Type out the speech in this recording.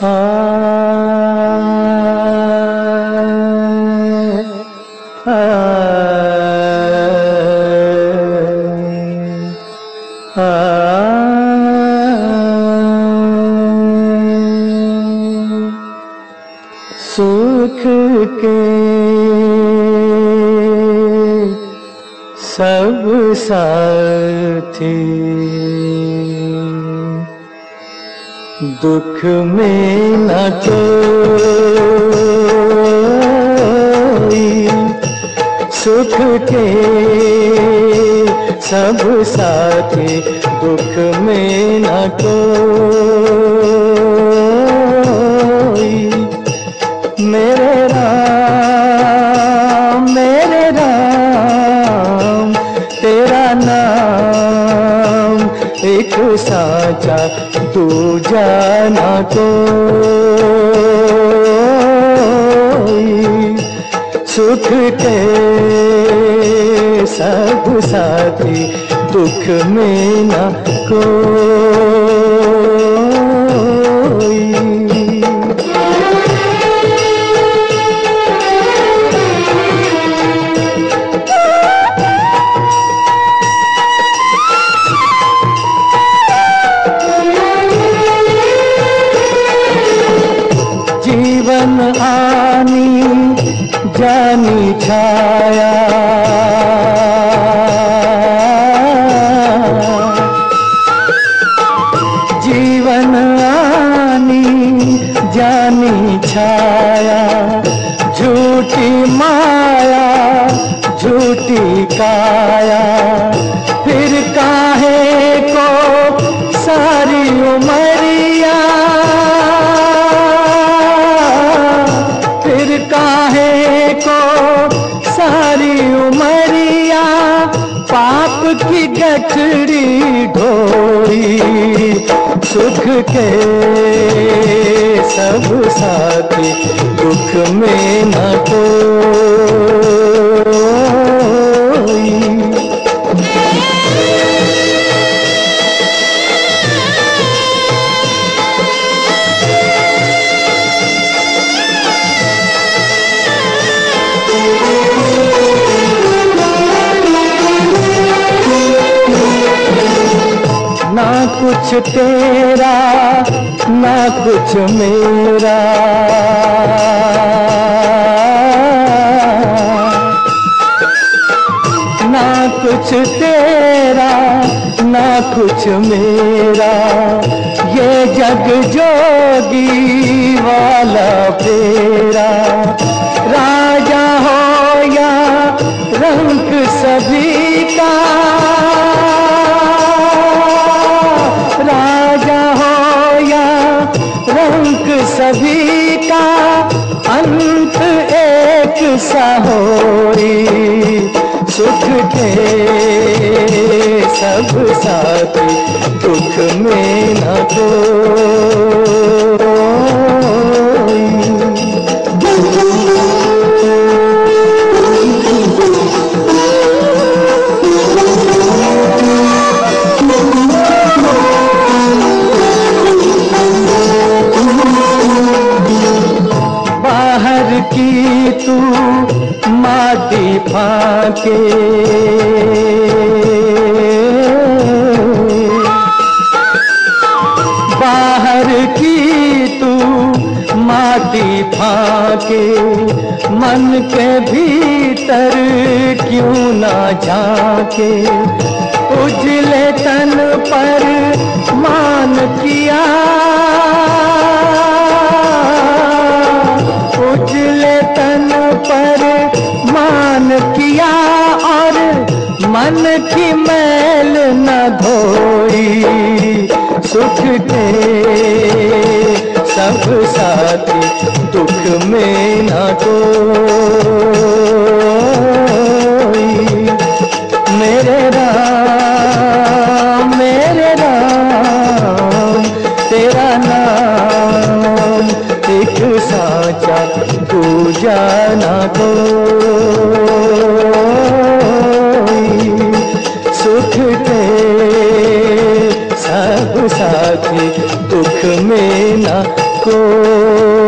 सुख के सब साथी दुख में न कोई सुख के सब साथी दुख में न कोई मेरे एक साचा तू जाना को। सुख के सब साथी दुख में ना कोई जीवन आनी जानी छाया। जीवन आनी जानी छाया। झूठी माया, झूठी काया। फिर काहे को सारी उमरिया की ढोई सुख के सब साथी दुख में न कोई कुछ तेरा, ना कुछ मेरा। ना कुछ तेरा, ना कुछ मेरा। ये जग जोगी वाला तेरा राजा हो या रंग सभी का सभी का अंत एक सा होई सुख के सब साथ दुख में न बाहर माटी फाके। बाहर की तू माटी फाके। मन के भीतर क्यों ना जाके उजले तन पर मान किया मान किया और मन की मैल न धोई। सुख के सब साथ दुख में न कोई। मेरे राम जाना कोई। सुख के सब साथी दुख में न को